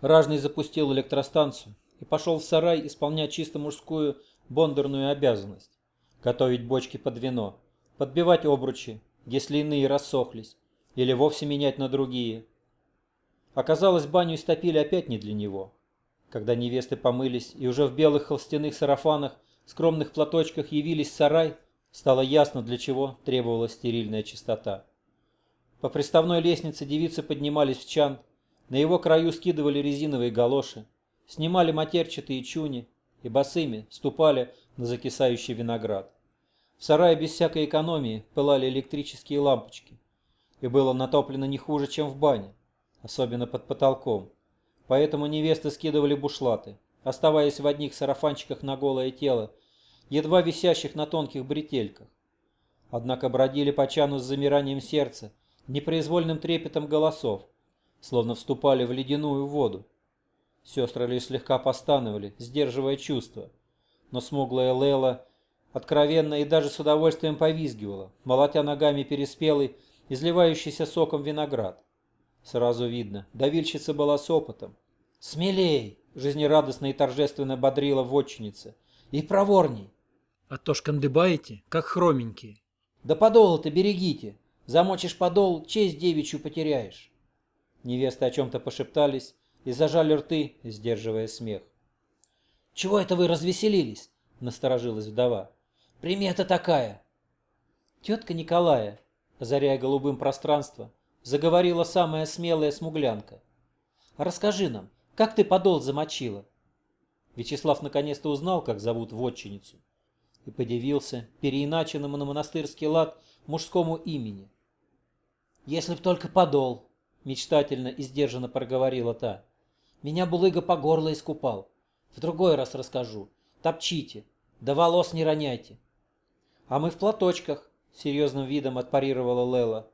Ражный запустил электростанцию и пошел в сарай исполнять чисто мужскую бондарную обязанность. Готовить бочки под вино, подбивать обручи, если иные рассохлись, или вовсе менять на другие. Оказалось, баню истопили опять не для него. Когда невесты помылись и уже в белых холстяных сарафанах, скромных платочках явились в сарай, стало ясно, для чего требовалась стерильная чистота. По приставной лестнице девицы поднимались в чан, на его краю скидывали резиновые галоши, снимали матерчатые чуни и босыми ступали на закисающий виноград. В сарае без всякой экономии пылали электрические лампочки, и было натоплено не хуже, чем в бане, особенно под потолком. Поэтому невесты скидывали бушлаты, оставаясь в одних сарафанчиках на голое тело, едва висящих на тонких бретельках. Однако бродили по чану с замиранием сердца, непроизвольным трепетом голосов, словно вступали в ледяную воду. Сестры лишь слегка постановали, сдерживая чувства, но смуглая Лейла откровенно и даже с удовольствием повизгивала, молотя ногами переспелый, изливающийся соком виноград. Сразу видно, давильщица была с опытом. «Смелей!» — жизнерадостно и торжественно бодрила вотчиница. «И проворней!» «А то шкандыбаете, как хроменькие». «Да подол-то берегите! Замочишь подол, честь девичью потеряешь!» Невесты о чем-то пошептались и зажали рты, сдерживая смех. «Чего это вы развеселились?» — насторожилась вдова. «Примета такая!» Тетка Николая, озаряя голубым пространство, заговорила самая смелая смуглянка. «Расскажи нам, как ты подол замочила?» Вячеслав наконец-то узнал, как зовут вотчиницу, и подивился переиначенному на монастырский лад мужскому имени. «Если б только подол!» — мечтательно и сдержанно проговорила та. «Меня булыга по горло искупал. В другой раз расскажу. Топчите, да волос не роняйте». «А мы в платочках», — серьезным видом отпарировала Лела.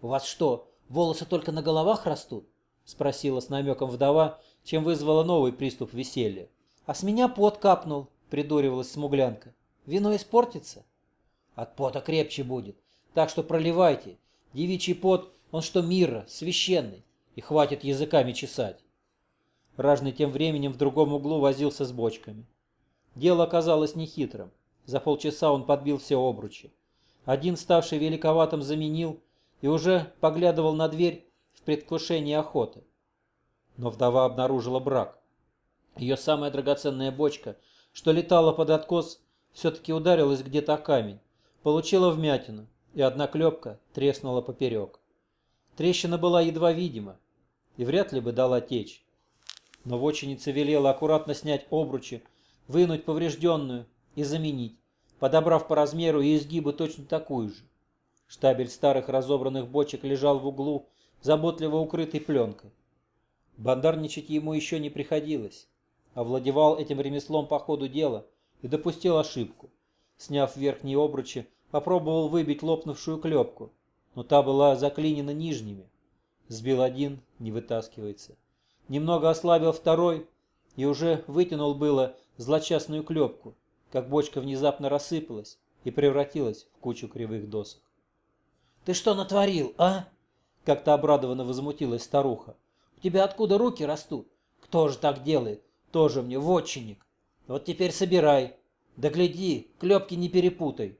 «У вас что, волосы только на головах растут?» — спросила с намеком вдова, чем вызвала новый приступ веселья. «А с меня пот капнул», — придуривалась смуглянка. «Вино испортится?» «От пота крепче будет, так что проливайте. Девичий пот, он что мира, священный, и хватит языками чесать». Ражный тем временем в другом углу возился с бочками. Дело оказалось нехитрым. За полчаса он подбил все обручи. Один, ставший великоватым, заменил, и уже поглядывал на дверь в предвкушении охоты. Но вдова обнаружила брак. Ее самая драгоценная бочка, что летала под откос, все-таки ударилась где-то о камень, получила вмятину, и одна клепка треснула поперек. Трещина была едва видима, и вряд ли бы дала течь. Но воченица велела аккуратно снять обручи, вынуть поврежденную и заменить, подобрав по размеру и изгибу точно такую же. Штабель старых разобранных бочек лежал в углу, заботливо укрытый пленкой. Бандарничать ему еще не приходилось. Овладевал этим ремеслом по ходу дела и допустил ошибку. Сняв верхние обручи, попробовал выбить лопнувшую клепку, но та была заклинена нижними. Сбил один, не вытаскивается. Немного ослабил второй и уже вытянул было злочастную клепку, как бочка внезапно рассыпалась и превратилась в кучу кривых досок. «Ты что натворил, а?» Как-то обрадованно возмутилась старуха. «У тебя откуда руки растут? Кто же так делает? Тоже мне вотчинник. Вот теперь собирай. Да гляди, клепки не перепутай».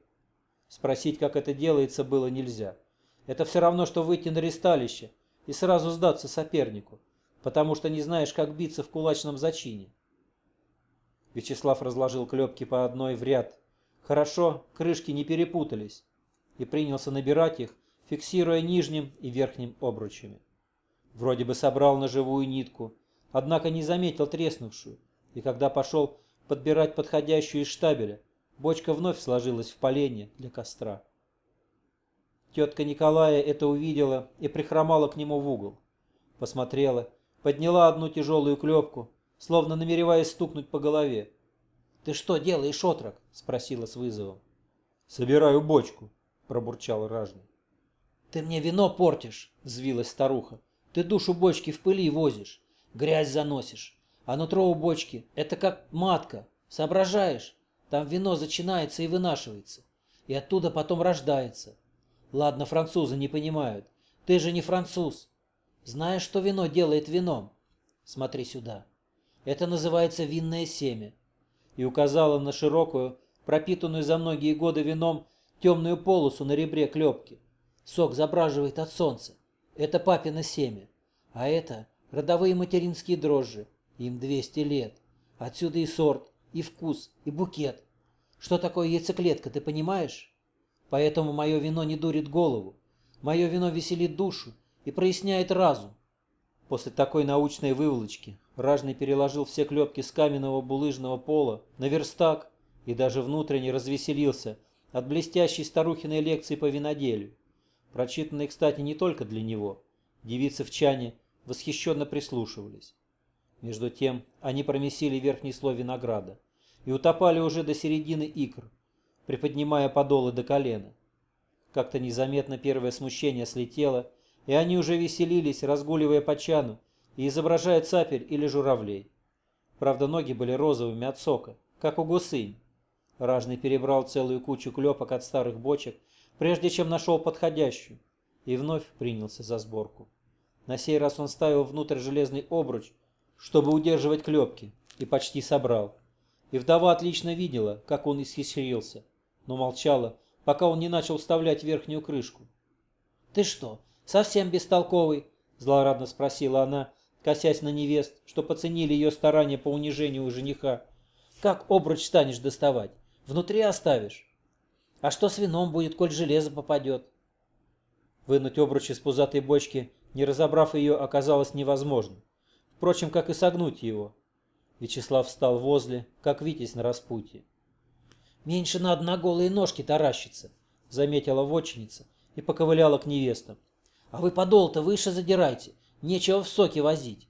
Спросить, как это делается, было нельзя. Это все равно, что выйти на ресталище и сразу сдаться сопернику, потому что не знаешь, как биться в кулачном зачине. Вячеслав разложил клепки по одной в ряд. Хорошо, крышки не перепутались и принялся набирать их, фиксируя нижним и верхним обручами. Вроде бы собрал на живую нитку, однако не заметил треснувшую, и когда пошел подбирать подходящую из штабеля, бочка вновь сложилась в поленье для костра. Тетка Николая это увидела и прихромала к нему в угол. Посмотрела, подняла одну тяжелую клепку, словно намереваясь стукнуть по голове. «Ты что делаешь, отрок?» — спросила с вызовом. «Собираю бочку», пробурчал ражный. «Ты мне вино портишь!» — взвилась старуха. «Ты душу бочки в пыли возишь, грязь заносишь, а нутро у бочки — это как матка, соображаешь? Там вино зачинается и вынашивается, и оттуда потом рождается. Ладно, французы не понимают, ты же не француз. Знаешь, что вино делает вином? Смотри сюда. Это называется винное семя. И указала на широкую, пропитанную за многие годы вином, темную полосу на ребре клепки. Сок забраживает от солнца. Это папино семя. А это родовые материнские дрожжи. Им 200 лет. Отсюда и сорт, и вкус, и букет. Что такое яйцеклетка, ты понимаешь? Поэтому мое вино не дурит голову. Мое вино веселит душу и проясняет разум. После такой научной выволочки Ражный переложил все клепки с каменного булыжного пола на верстак и даже внутренне развеселился от блестящей старухиной лекции по виноделию, прочитанной, кстати, не только для него. Девицы в чане восхищенно прислушивались. Между тем они промесили верхний слой винограда и утопали уже до середины икр, приподнимая подолы до колена. Как-то незаметно первое смущение слетело, и они уже веселились, разгуливая по чану и изображая цапель или журавлей. Правда, ноги были розовыми от сока, как у гусынь. Ражный перебрал целую кучу клепок от старых бочек, прежде чем нашел подходящую, и вновь принялся за сборку. На сей раз он ставил внутрь железный обруч, чтобы удерживать клепки, и почти собрал. И вдова отлично видела, как он исхищрился, но молчала, пока он не начал вставлять верхнюю крышку. «Ты что, совсем бестолковый?» – злорадно спросила она, косясь на невест, что поценили ее старания по унижению жениха. «Как обруч станешь доставать? Внутри оставишь? А что с вином будет, коль железо попадет?» Вынуть обруч из пузатой бочки, не разобрав ее, оказалось невозможно. Впрочем, как и согнуть его. Вячеслав встал возле, как Витязь на распутье. «Меньше на голые ножки таращиться», — заметила вотчиница и поковыляла к невестам. «А вы подол-то выше задирайте, нечего в соки возить».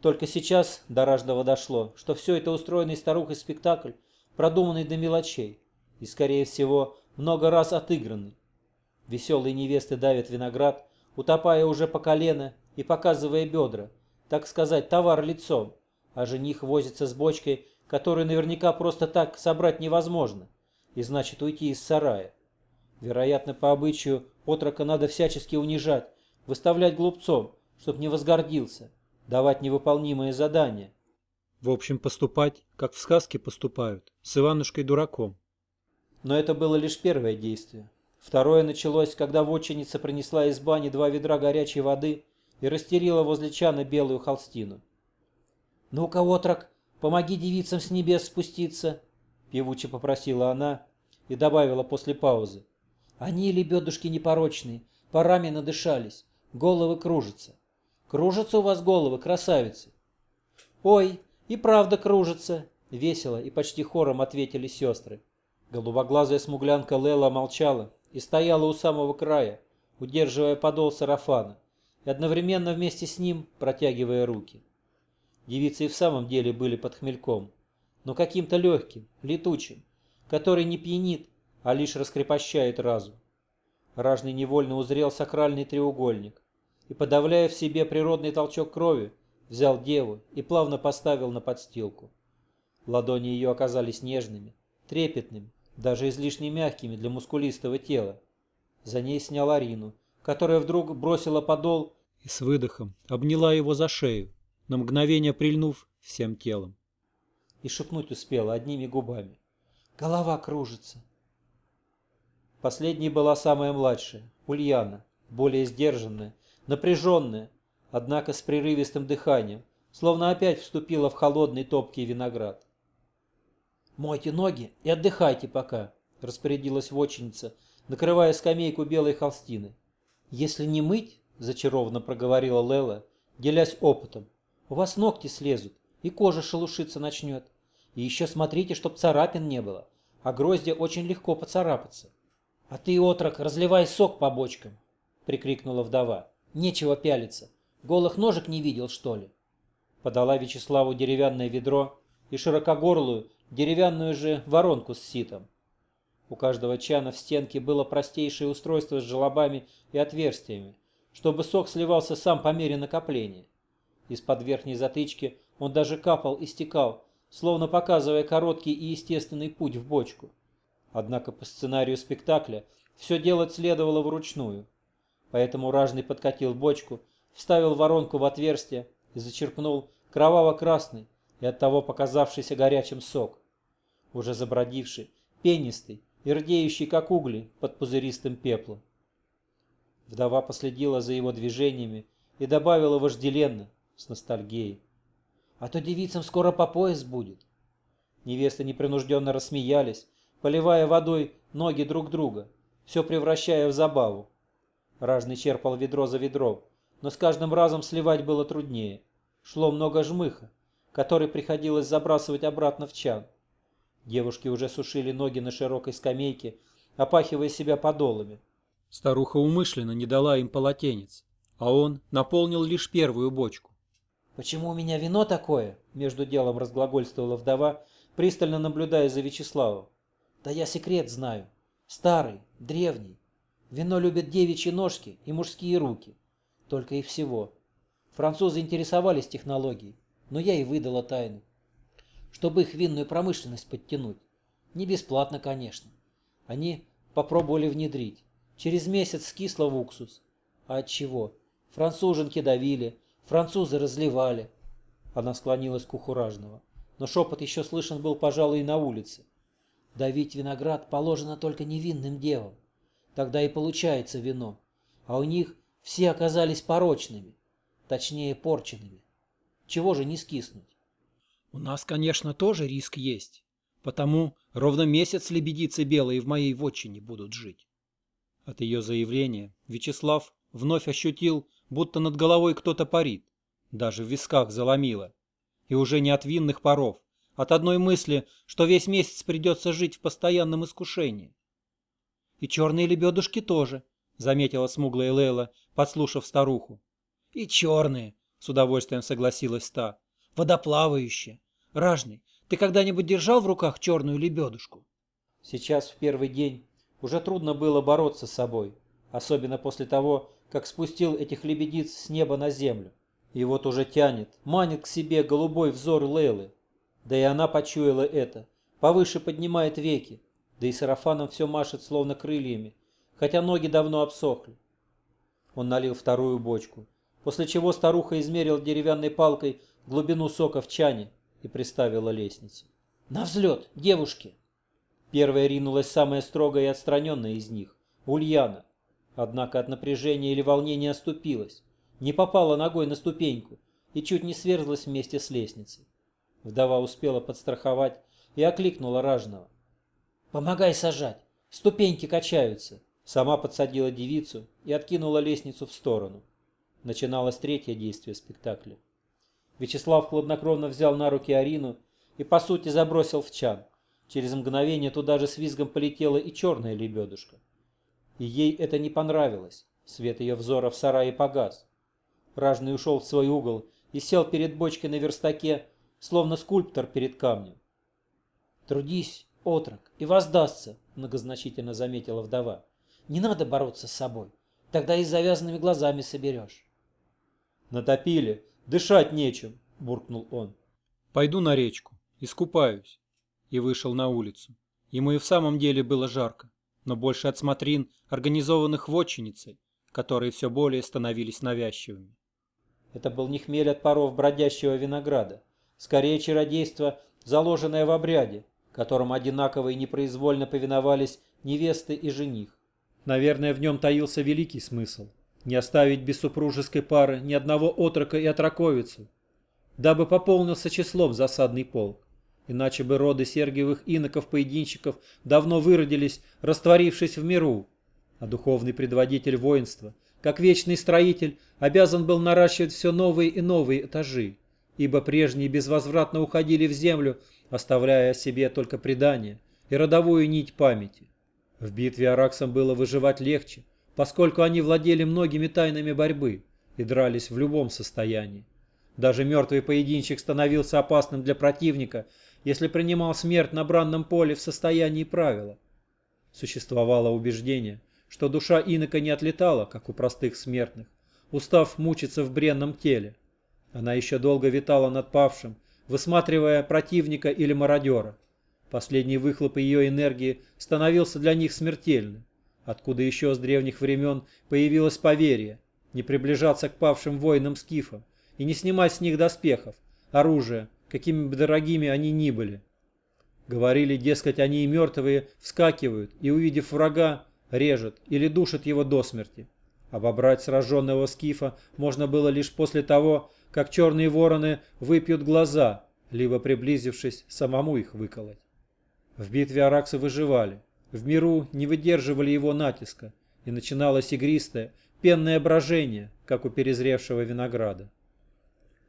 Только сейчас до Раждова дошло, что все это устроенный старухой спектакль, продуманный до мелочей и, скорее всего, много раз отыгранный. Веселые невесты давят виноград, утопая уже по колено и показывая бедра, так сказать, товар лицом, а жених возится с бочкой, которую наверняка просто так собрать невозможно, и значит уйти из сарая. Вероятно, по обычаю отрока надо всячески унижать, выставлять глупцом, чтоб не возгордился, давать невыполнимые задания. В общем, поступать, как в сказке поступают, с Иванушкой-дураком. Но это было лишь первое действие. Второе началось, когда вотчинница принесла из бани два ведра горячей воды и растерила возле чана белую холстину. «Ну-ка, отрок, помоги девицам с небес спуститься!» Певуче попросила она и добавила после паузы. «Они, лебедушки непорочные, парами надышались, головы кружатся. Кружатся у вас головы, красавицы?» «Ой, и правда кружатся!» Весело и почти хором ответили сестры. Голубоглазая смуглянка Лела молчала и стояла у самого края, удерживая подол сарафана, и одновременно вместе с ним протягивая руки. Девицы и в самом деле были под хмельком, но каким-то легким, летучим, который не пьянит, а лишь раскрепощает разум. Ражный невольно узрел сакральный треугольник и, подавляя в себе природный толчок крови, взял деву и плавно поставил на подстилку. Ладони ее оказались нежными, трепетными, даже излишне мягкими для мускулистого тела. За ней снял Арину, которая вдруг бросила подол и с выдохом обняла его за шею, на мгновение прильнув всем телом. И шепнуть успела одними губами. Голова кружится. Последней была самая младшая, Ульяна, более сдержанная, напряженная, однако с прерывистым дыханием, словно опять вступила в холодный топкий виноград. «Мойте ноги и отдыхайте пока», — распорядилась вотчинница, накрывая скамейку белой холстины. «Если не мыть», — зачарованно проговорила Лела, делясь опытом, — «у вас ногти слезут, и кожа шелушиться начнет. И еще смотрите, чтоб царапин не было, а гроздья очень легко поцарапаться». «А ты, отрок, разливай сок по бочкам», — прикрикнула вдова. «Нечего пялиться. Голых ножек не видел, что ли?» Подала Вячеславу деревянное ведро и широкогорлую, деревянную же воронку с ситом. У каждого чана в стенке было простейшее устройство с желобами и отверстиями, чтобы сок сливался сам по мере накопления. Из-под верхней затычки он даже капал и стекал, словно показывая короткий и естественный путь в бочку. Однако по сценарию спектакля все делать следовало вручную. Поэтому ражный подкатил бочку, вставил воронку в отверстие, и зачерпнул кроваво-красный и оттого показавшийся горячим сок, уже забродивший, пенистый и рдеющий, как угли, под пузыристым пеплом. Вдова последила за его движениями и добавила вожделенно, с ностальгией. «А то девицам скоро по пояс будет». Невесты непринужденно рассмеялись, поливая водой ноги друг друга, все превращая в забаву. Ражный черпал ведро за ведром, но с каждым разом сливать было труднее. Шло много жмыха, который приходилось забрасывать обратно в чан. Девушки уже сушили ноги на широкой скамейке, опахивая себя подолами. Старуха умышленно не дала им полотенец, а он наполнил лишь первую бочку. «Почему у меня вино такое?» – между делом разглагольствовала вдова, пристально наблюдая за Вячеславом. «Да я секрет знаю. Старый, древний. Вино любит девичьи ножки и мужские руки. Только и всего. Французы интересовались технологией, но я и выдала тайну. Чтобы их винную промышленность подтянуть. Не бесплатно, конечно. Они попробовали внедрить. Через месяц скисло в уксус. А от чего? Француженки давили, французы разливали. Она склонилась к уху ражного. Но шепот еще слышен был, пожалуй, и на улице. Давить виноград положено только невинным девам. Тогда и получается вино. А у них все оказались порочными. Точнее, порченными. Чего же не скиснуть? У нас, конечно, тоже риск есть. Потому ровно месяц лебедицы белые в моей вотчине будут жить. От ее заявления Вячеслав вновь ощутил, будто над головой кто-то парит. Даже в висках заломило. И уже не от винных паров, от одной мысли, что весь месяц придется жить в постоянном искушении. И черные лебедушки тоже, заметила смуглая Лейла, подслушав старуху. И черные, с удовольствием согласилась та. Водоплавающие. Ражный, ты когда-нибудь держал в руках черную лебедушку? Сейчас, в первый день, уже трудно было бороться с собой, особенно после того, как спустил этих лебедиц с неба на землю. И вот уже тянет, манит к себе голубой взор Лейлы, да и она почуяла это, повыше поднимает веки, да и сарафаном все машет словно крыльями, хотя ноги давно обсохли. Он налил вторую бочку, после чего старуха измерила деревянной палкой глубину сока в чане и приставила лестницу. «На взлет, девушки!» Первая ринулась самая строгая и отстраненная из них – Ульяна. Однако от напряжения или волнения оступилась, не попала ногой на ступеньку и чуть не сверзлась вместе с лестницей. Вдова успела подстраховать и окликнула ражного. «Помогай сажать, ступеньки качаются». Сама подсадила девицу и откинула лестницу в сторону. Начиналось третье действие спектакля. Вячеслав хладнокровно взял на руки Арину и, по сути, забросил в чан. Через мгновение туда же с визгом полетела и черная лебедушка. И ей это не понравилось. Свет ее взора в сарае погас. Ражный ушел в свой угол и сел перед бочкой на верстаке, словно скульптор перед камнем. «Трудись, отрок, и воздастся», — многозначительно заметила вдова. «Не надо бороться с собой, тогда и с завязанными глазами соберешь». «Натопили, дышать нечем», — буркнул он. «Пойду на речку, искупаюсь», и вышел на улицу. Ему и в самом деле было жарко, но больше от смотрин, организованных вотчиницей, которые все более становились навязчивыми. Это был не хмель от паров бродящего винограда, скорее чародейство, заложенное в обряде, которому одинаково и непроизвольно повиновались невесты и жених. Наверное, в нем таился великий смысл. Не оставить без супружеской пары ни одного отрока и отроковицу, дабы пополнился числом засадный полк. Иначе бы роды Сергиевых иноков-поединщиков давно выродились, растворившись в миру. А духовный предводитель воинства, как вечный строитель, обязан был наращивать все новые и новые этажи ибо прежние безвозвратно уходили в землю, оставляя о себе только предание и родовую нить памяти. В битве Араксам было выживать легче, поскольку они владели многими тайнами борьбы и дрались в любом состоянии. Даже мертвый поединщик становился опасным для противника, если принимал смерть на бранном поле в состоянии правила. Существовало убеждение, что душа инока не отлетала, как у простых смертных, устав мучиться в бренном теле. Она еще долго витала над павшим, высматривая противника или мародера. Последний выхлоп ее энергии становился для них смертельным. Откуда еще с древних времен появилось поверье не приближаться к павшим воинам скифам, и не снимать с них доспехов, оружия, какими бы дорогими они ни были. Говорили, дескать, они и мертвые вскакивают и, увидев врага, режут или душат его до смерти. Обобрать сраженного скифа можно было лишь после того, как черные вороны выпьют глаза, либо приблизившись, самому их выколоть. В битве араксы выживали, в миру не выдерживали его натиска, и начиналось игристое, пенное брожение, как у перезревшего винограда.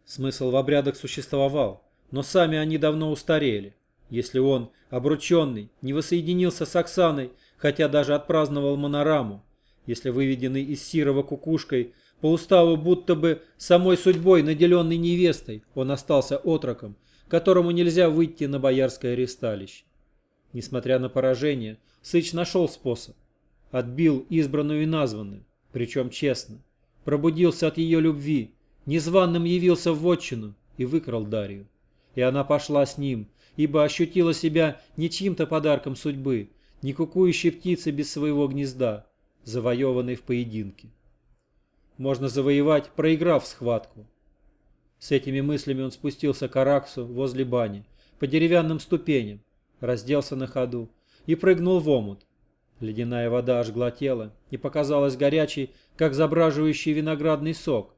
Смысл в обрядах существовал, но сами они давно устарели. Если он, обрученный, не воссоединился с Оксаной, хотя даже отпраздновал монораму, если выведенный из Сирова кукушкой, по уставу будто бы самой судьбой наделенный невестой, он остался отроком, которому нельзя выйти на боярское ресталище. Несмотря на поражение, Сыч нашел способ. Отбил избранную и названную, причем честно. Пробудился от ее любви, незваным явился в вотчину и выкрал Дарью. И она пошла с ним, ибо ощутила себя не чьим-то подарком судьбы, не кукующей птицей без своего гнезда, завоеванной в поединке. Можно завоевать, проиграв схватку. С этими мыслями он спустился к Араксу возле бани, по деревянным ступеням, разделся на ходу и прыгнул в омут. Ледяная вода ожгла тело и показалась горячей, как забраживающий виноградный сок.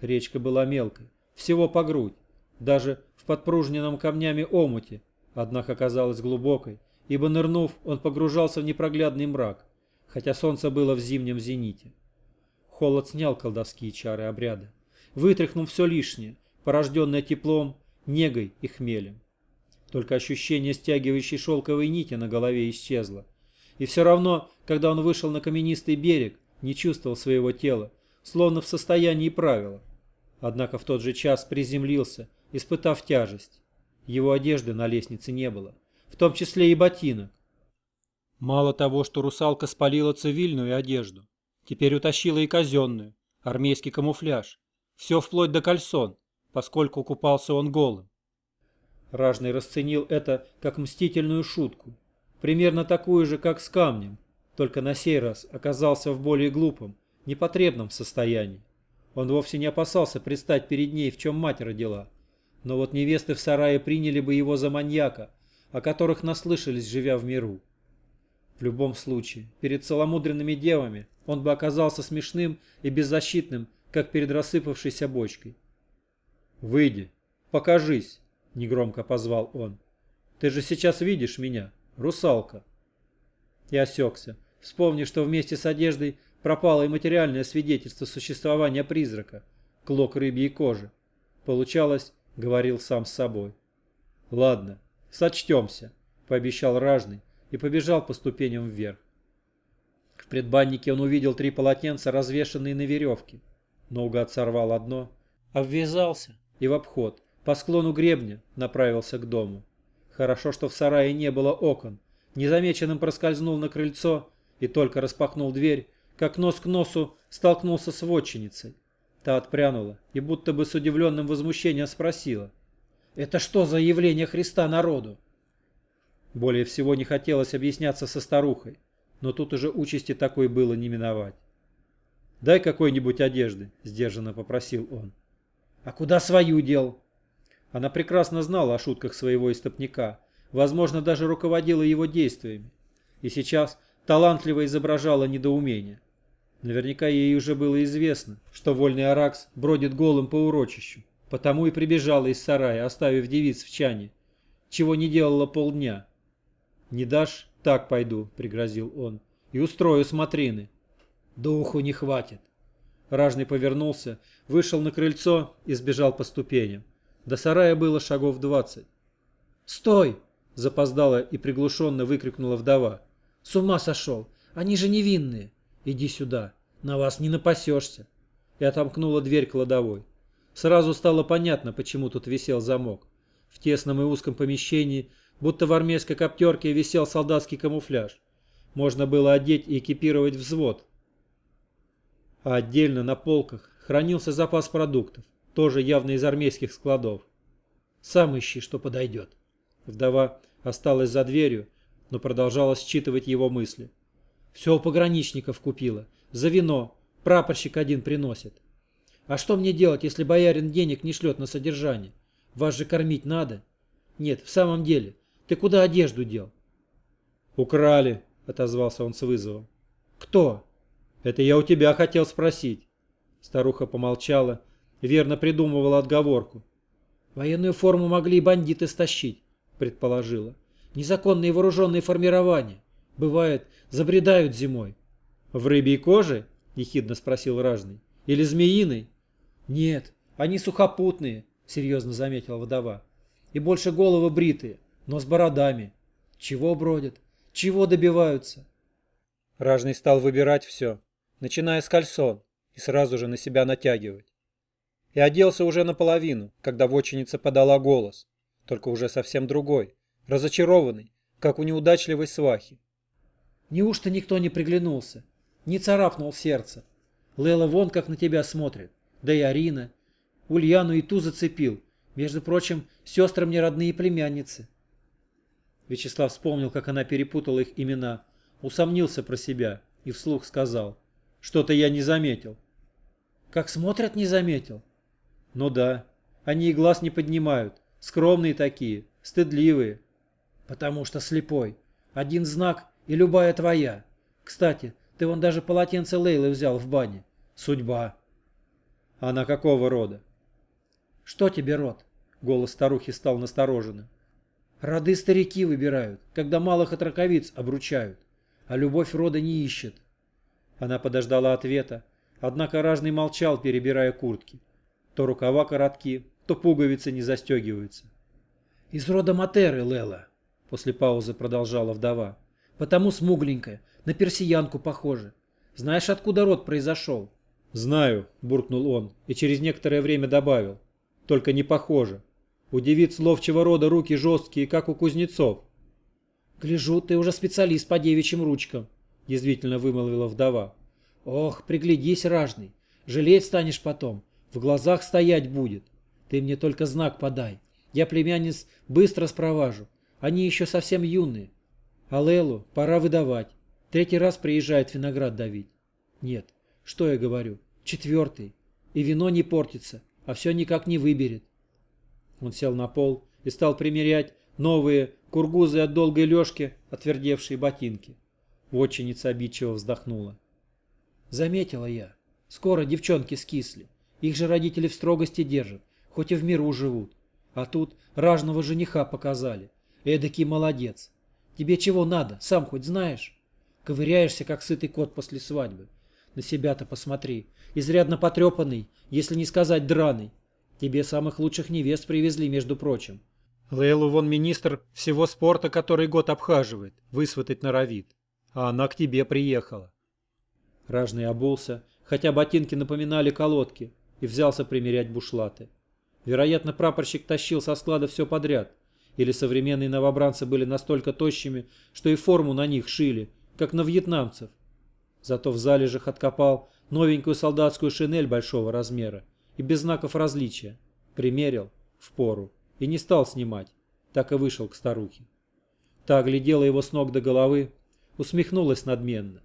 Речка была мелкой, всего по грудь, даже в подпружненном камнями омуте, однако казалась глубокой, ибо нырнув, он погружался в непроглядный мрак, хотя солнце было в зимнем зените. Холод снял колдовские чары обряда, вытряхнув все лишнее, порожденное теплом, негой и хмелем. Только ощущение стягивающей шелковой нити на голове исчезло. И все равно, когда он вышел на каменистый берег, не чувствовал своего тела, словно в состоянии правила. Однако в тот же час приземлился, испытав тяжесть. Его одежды на лестнице не было, в том числе и ботинок. Мало того, что русалка спалила цивильную одежду, теперь утащила и казенную, армейский камуфляж, все вплоть до кальсон, поскольку купался он голым. Ражный расценил это как мстительную шутку, примерно такую же, как с камнем, только на сей раз оказался в более глупом, непотребном состоянии. Он вовсе не опасался предстать перед ней, в чем мать родила. Но вот невесты в сарае приняли бы его за маньяка, о которых наслышались, живя в миру. В любом случае, перед целомудренными девами он бы оказался смешным и беззащитным, как перед рассыпавшейся бочкой. «Выйди, покажись», — негромко позвал он. «Ты же сейчас видишь меня, русалка». И осекся, вспомнив, что вместе с одеждой пропало и материальное свидетельство существования призрака, клок рыбьей кожи. Получалось, говорил сам с собой. «Ладно, сочтемся», — пообещал ражный и побежал по ступеням вверх. В предбаннике он увидел три полотенца, развешанные на веревке. Наугад сорвал одно, обвязался и в обход, по склону гребня, направился к дому. Хорошо, что в сарае не было окон. Незамеченным проскользнул на крыльцо и только распахнул дверь, как нос к носу столкнулся с вотчиницей. Та отпрянула и будто бы с удивленным возмущением спросила. «Это что за явление Христа народу?» Более всего не хотелось объясняться со старухой, но тут уже участи такой было не миновать. «Дай какой-нибудь одежды», — сдержанно попросил он. «А куда свою дел?» Она прекрасно знала о шутках своего истопника, возможно, даже руководила его действиями. И сейчас талантливо изображала недоумение. Наверняка ей уже было известно, что вольный Аракс бродит голым по урочищу, потому и прибежала из сарая, оставив девиц в чане, чего не делала полдня. «Не дашь? Так пойду», — пригрозил он, — «и устрою смотрины». «Духу не хватит». Ражный повернулся, вышел на крыльцо и сбежал по ступеням. До сарая было шагов двадцать. «Стой!» — запоздала и приглушенно выкрикнула вдова. «С ума сошел! Они же невинные! Иди сюда, на вас не напасешься!» И отомкнула дверь кладовой. Сразу стало понятно, почему тут висел замок. В тесном и узком помещении, будто в армейской коптерке, висел солдатский камуфляж. Можно было одеть и экипировать взвод. А отдельно на полках хранился запас продуктов, тоже явно из армейских складов. «Сам ищи, что подойдет». Вдова осталась за дверью, но продолжала считывать его мысли. Все у пограничников купила. За вино. Прапорщик один приносит. А что мне делать, если боярин денег не шлет на содержание? Вас же кормить надо. Нет, в самом деле, ты куда одежду дел? Украли, отозвался он с вызовом. Кто? Это я у тебя хотел спросить. Старуха помолчала, верно придумывала отговорку. Военную форму могли и бандиты стащить, предположила. Незаконные вооруженные формирования. Бывает, забредают зимой. В рыбьей коже? Ехидно спросил ражный. Или змеиной? Нет, они сухопутные, серьезно заметила вдова. И больше головы бритые, но с бородами. Чего бродят? Чего добиваются? Ражный стал выбирать все, начиная с кальсон, и сразу же на себя натягивать. И оделся уже наполовину, когда воченица подала голос, только уже совсем другой, разочарованный, как у неудачливой свахи. Неужто никто не приглянулся? Не царапнул сердце? Лела вон как на тебя смотрит. Да и Арина. Ульяну и ту зацепил. Между прочим, сестры мне родные племянницы. Вячеслав вспомнил, как она перепутала их имена, усомнился про себя и вслух сказал. Что-то я не заметил. Как смотрят, не заметил? Ну да, они и глаз не поднимают. Скромные такие, стыдливые. Потому что слепой. Один знак и любая твоя. Кстати, ты вон даже полотенце Лейлы взял в бане. Судьба. Она какого рода? Что тебе род? Голос старухи стал настороженным. Роды старики выбирают, когда малых отраковиц обручают, а любовь рода не ищет. Она подождала ответа, однако ражный молчал, перебирая куртки. То рукава коротки, то пуговицы не застегиваются. «Из рода Матеры, Лела», — после паузы продолжала вдова. «Потому смугленькая, на персиянку похожа. Знаешь, откуда род произошел?» «Знаю», — буркнул он и через некоторое время добавил. «Только не похоже. У девиц ловчего рода руки жесткие, как у кузнецов». «Гляжу, ты уже специалист по девичьим ручкам», — язвительно вымолвила вдова. «Ох, приглядись, ражный, жалеть станешь потом, в глазах стоять будет. Ты мне только знак подай, я племянниц быстро спроважу, они еще совсем юные. А Лелу пора выдавать, третий раз приезжает виноград давить. Нет, что я говорю, четвертый, и вино не портится, а все никак не выберет». Он сел на пол и стал примерять новые кургузы от долгой лёжки, отвердевшие ботинки. Вотчиница обидчиво вздохнула. Заметила я. Скоро девчонки скисли. Их же родители в строгости держат, хоть и в миру живут. А тут ражного жениха показали. Эдакий молодец. Тебе чего надо, сам хоть знаешь? Ковыряешься, как сытый кот после свадьбы. На себя-то посмотри. Изрядно потрепанный, если не сказать драный. Тебе самых лучших невест привезли, между прочим. Лейлу вон министр всего спорта, который год обхаживает, высватать норовит а она к тебе приехала. Ражный обулся, хотя ботинки напоминали колодки, и взялся примерять бушлаты. Вероятно, прапорщик тащил со склада все подряд, или современные новобранцы были настолько тощими, что и форму на них шили, как на вьетнамцев. Зато в залежах откопал новенькую солдатскую шинель большого размера и без знаков различия. Примерил в пору и не стал снимать, так и вышел к старухе. Та глядела его с ног до головы, усмехнулась надменно.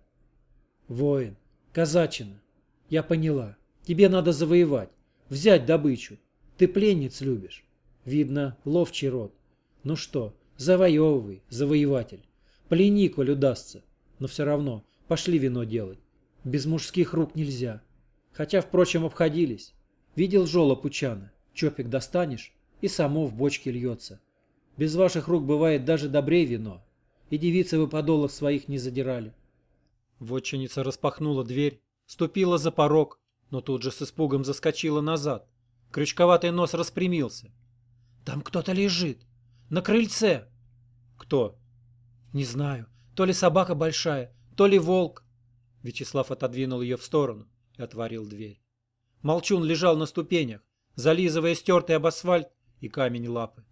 «Воин, казачина, я поняла. Тебе надо завоевать, взять добычу. Ты пленниц любишь. Видно, ловчий род. Ну что, завоевывай, завоеватель. Плени, коль удастся. Но все равно, пошли вино делать. Без мужских рук нельзя. Хотя, впрочем, обходились. Видел жолоб Учана? Чопик достанешь, и само в бочке льется. Без ваших рук бывает даже добрее вино и девицы вы подолов своих не задирали. Вотчиница распахнула дверь, ступила за порог, но тут же с испугом заскочила назад. Крючковатый нос распрямился. «Там кто-то лежит! На крыльце!» «Кто?» «Не знаю. То ли собака большая, то ли волк». Вячеслав отодвинул ее в сторону и отворил дверь. Молчун лежал на ступенях, зализывая стертый об асфальт и камень лапы.